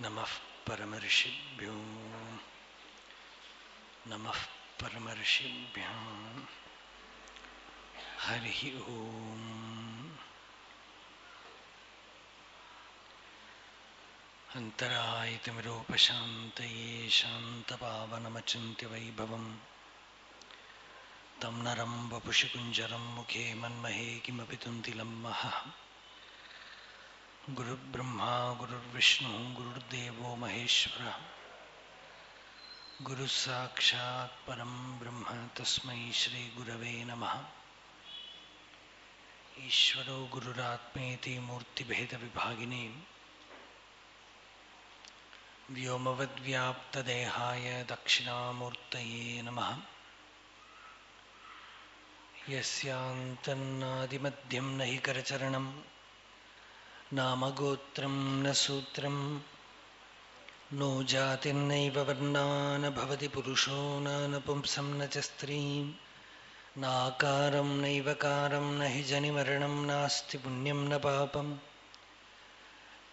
नमः परमर्षिभ्यो। नमः परमर्षिभ्यो। हरिः ॐ अन्तरायतिमिरोपशान्तये शान्तपावनमचिन्त्यवैभवम् तं नरं वपुषि कुञ्जरं मुखे मन्महे किमपि तुन्तिलं गुरुर्ब्रह्मा, गुरुर्विष्णुः, गुरुर्देवो महेश्वरः। गुरुः साक्षात् परं ब्रह्म, तस्मै श्रीगुरवे नमः। ईश्वरो गुरुरात्मेति मूर्तिभेदविभागिने। व्योमवद्व्याप्तदेहाय दक्षिणामूर्तये नमः। यस्यान्तन्नादिमध्यं न हि नामगोत्रं न सूत्रं, नो जातिर्नैव वर्णा न पुरुषो न नपुंसं न च स्त्रीं, नाकारं नैवकारं न हि नास्ति पुण्यं न पापं।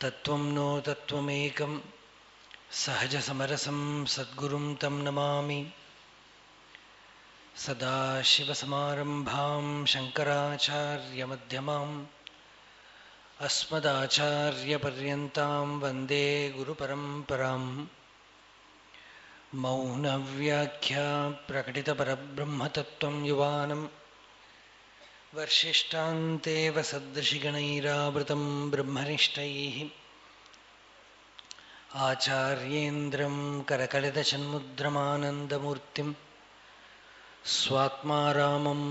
तत्त्वं नो तत्व तत्त्वमेकं, सहजसमरसं सद्गुरुं तं नमामि। सदाशिवसमारम्भां शङ्कराचार्यमध्यमाम् अस्मदाचार्यपर्यन्तां वंदे गुरुपरम्पराम्। मौनव्याख्या प्रकटितपरब्रह्मतत्त्वं युवानं वर्षिष्ठान्तेव सदृशिगणैरावृतं ब्रह्मनिष्ठैः। आचार्येन्द्रं करकलितचन्मुद्रमानन्दमूर्तिं स्वात्मा रामं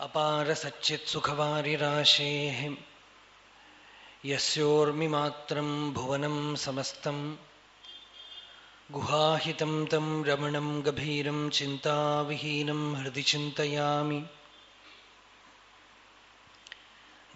अपारसच्चित्सुखवारिराशेः यस्योर्मिमात्रं भुवनं समस्तं। गुहाहितं तं रमणं गभीरं चिन्ताविहीनं हृदि चिन्तयामि।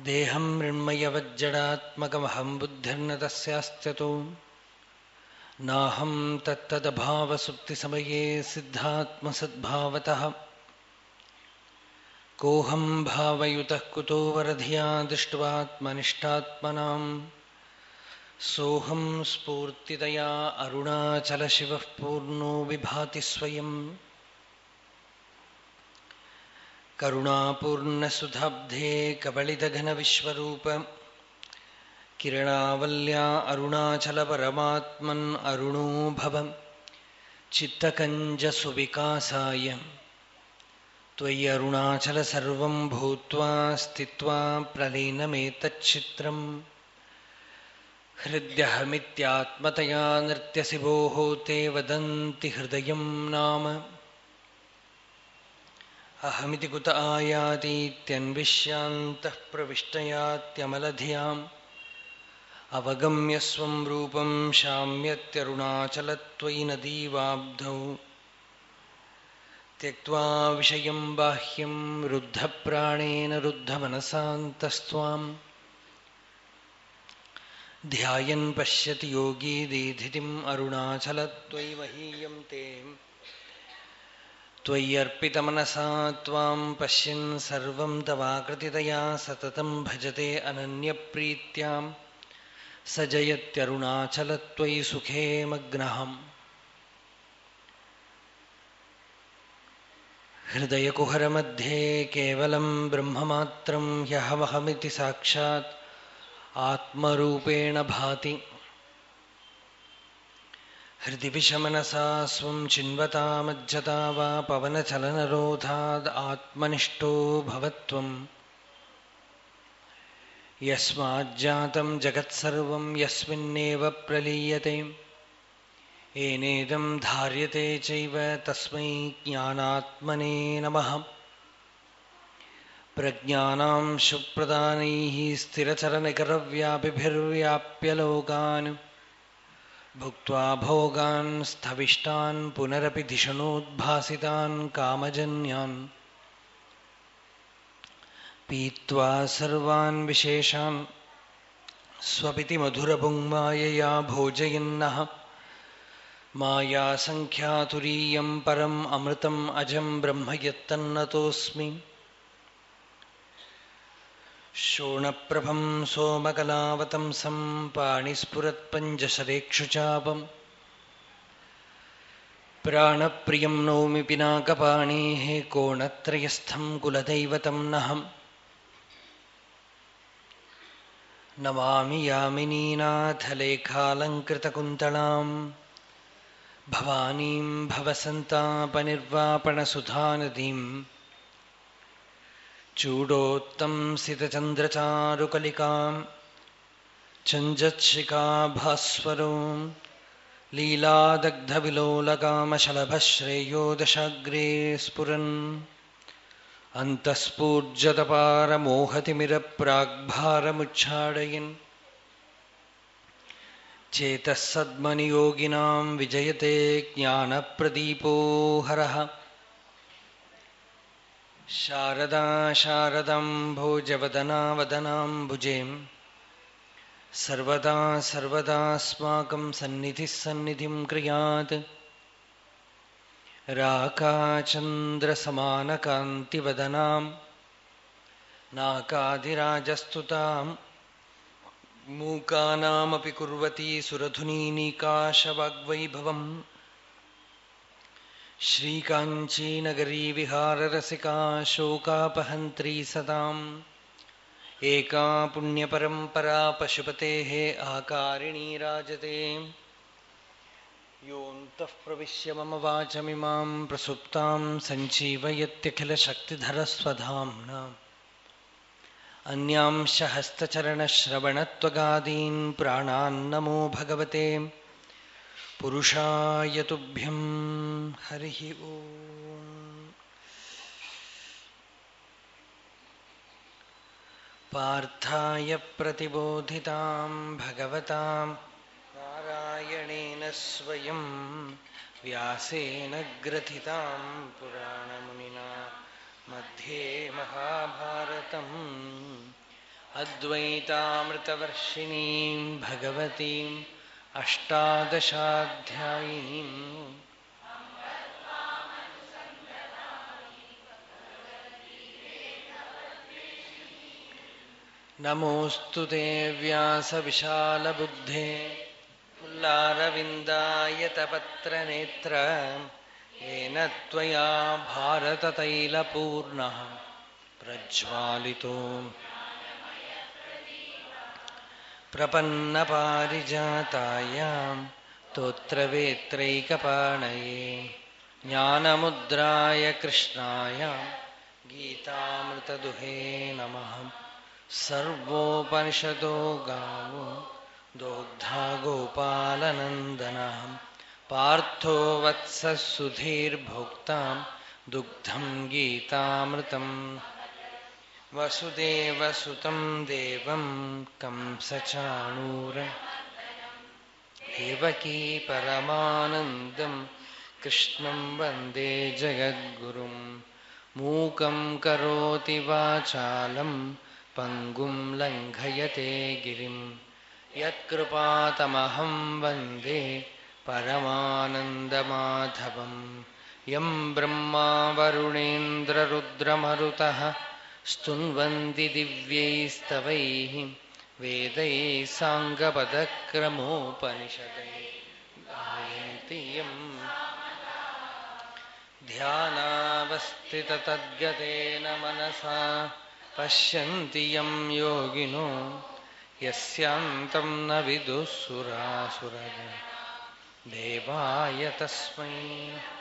देहं मृण्मयवज्जडात्मकमहं बुद्धिर्न तस्यास्त्यतो। नाहं तत्तदभावसुप्तिसमये सिद्धात्मसद्भावतः। कोऽहं भावयुतः कुतो वरधिया दृष्ट्वात्मनिष्ठात्मनां सोऽहं स्फूर्तितया अरुणाचलशिवः पूर्णो विभाति स्वयम्। करुणापूर्णसुधाब्धे कबलितघनविश्वरूप। किरणावल्या अरुणाचलपरमात्मन् अरुणो भव। चित्तकञ्जसुविकासाय। त्वयि अरुणाचल सर्वं भूत्वा स्थित्वा प्रलीनमेतच्चित्रम् हृद्यहमित्यात्मतया नृत्यसि भोः ते वदन्ति हृदयं नाम। अहमिति कुत आयातीत्यन्विष्यान्तः प्रविष्टयात्यमलधियाम्। अवगम्य स्वं रूपं शाम्यत्यरुणाचलत्वयि त्यक्त्वा विषयं बाह्यं रुद्धप्राणेन रुद्धमनसान्तस्त्वां ध्यायन् पश्यति योगी दीधितिम् अरुणाचलत्वयि महीयं ते त्वय्यर्पितमनसा त्वां पश्यन् सर्वं तवाकृतितया सततं भजते अनन्यप्रीत्यां स जयत्यरुणाचलत्वयि सुखे मग्नहम् हृदयकुहरमध्ये केवलं ब्रह्ममात्रं ह्यहमहमिति साक्षात् आत्मरूपेण भाति। हृदि विषमनसा स्वं चिन्वता मज्जता वा पवनचलनरोधाद् आत्मनिष्ठो भवत्वम् यस्माज्जातं जगत्सर्वं यस्मिन्नेव प्रलीयते। येनेदं धार्यते चैव तस्मै ज्ञानात्मने नमः। प्रज्ञानां सुप्रदानैः स्थिरचरनिकरव्यापिभिर्व्याप्य लोकान्, भुक्त्वा भोगान्, स्थविष्टान्, पुनरपि धिषणोद्भासितान् कामजन्यान्। पीत्वा सर्वान् विशेषान् स्वपिति मधुरपुङ्मायया भोजयन्नः। मायासङ्ख्यातुरीयं परम् अमृतम् अजं ब्रह्म यत्तन्नतोऽस्मि शोणप्रभं सोमकलावतंसं पाणिस्फुरत्पञ्चशरेक्षुचापम् प्राणप्रियं नौमि पिनाकपाणेः कोणत्रयस्थं कुलदैवतं नहम्। नमामि यामिनीनाथलेखालङ्कृतकुन्तलाम्। भवानीं भवसन्तापनिर्वापणसुधानदीम् चूडोत्तंसितचन्द्रचारुकलिकां चञ्जत्शिखाभास्वरो लीलादग्धविलोलकामशलभश्रेयो दशाग्रे स्फुरन् अन्तःस्फूर्जतपारमोहतिमिरप्राग्भारमुच्छाडयन् चेतः सद्मनियोगिनां विजयते ज्ञानप्रदीपो हरः। शारदा शारदाम्भोजवदना वदनाम्बुजेम् सर्वदा सर्वदास्माकं सन्निधिः सन्निधिं क्रियात्। मूकानामपि कुर्वती सुरधुनीनिकाशवाग्वैभवम्। श्रीकाञ्चीनगरी विहाररसिका शोकापहन्त्री सदाम्। एका पुण्यपरम्परा पशुपतेः आकारिणी राजते। योऽन्तः प्रविश्य मम वाचमिमां प्रसुप्तां सञ्जीवयत्यखिलशक्तिधरस्वधाम्ना अन्यांश हस्तचरणश्रवणत्वगादीन् प्राणान्नमो भगवते। पुरुषाय तुभ्यं हरिः ओम्। पार्थाय प्रतिबोधितां भगवतां। नारायणेन स्वयं व्यासेन ग्रथितां मध्ये महाभारतम् अद्वैतामृतवर्षिणीं भगवतीम् अष्टादशाध्यायिनीम् नमोऽस्तु ते व्यासविशालबुद्धे फुल्लारविन्दायतपत्रनेत्र येन त्वया भारततैलपूर्णः प्रज्वालितो। प्रपन्नपारिजातायां तोत्रवेत्रैकपाणये ज्ञानमुद्राय कृष्णाय गीतामृतदुहे नमः। सर्वोपनिषदो गावो दोग्धा गोपालनन्दनः। पार्थो वत्सः सुधीर्भोक्तां दुग्धं गीतामृतम् वसुदेवसुतं देवं कंसचाणूर। देवकी परमानन्दं कृष्णं वंदे जगद्गुरुं। मूकं करोति वाचालं, पङ्गुं लङ्घयते गिरिं। यत्कृपातमहं वंदे परमानन्दमाधवं यं ब्रह्मा वरुणेन्द्ररुद्रमरुतः, स्तुन्वन्ति दिव्यैस्तवैः, वेदैः साङ्गपदक्रमोपनिषदैः। गायन्ति यम् ध्यानावस्थिततद्गतेन मनसा, पश्यन्ति यं योगिनो, यस्यान्तं न विदुः देवाय तस्मै।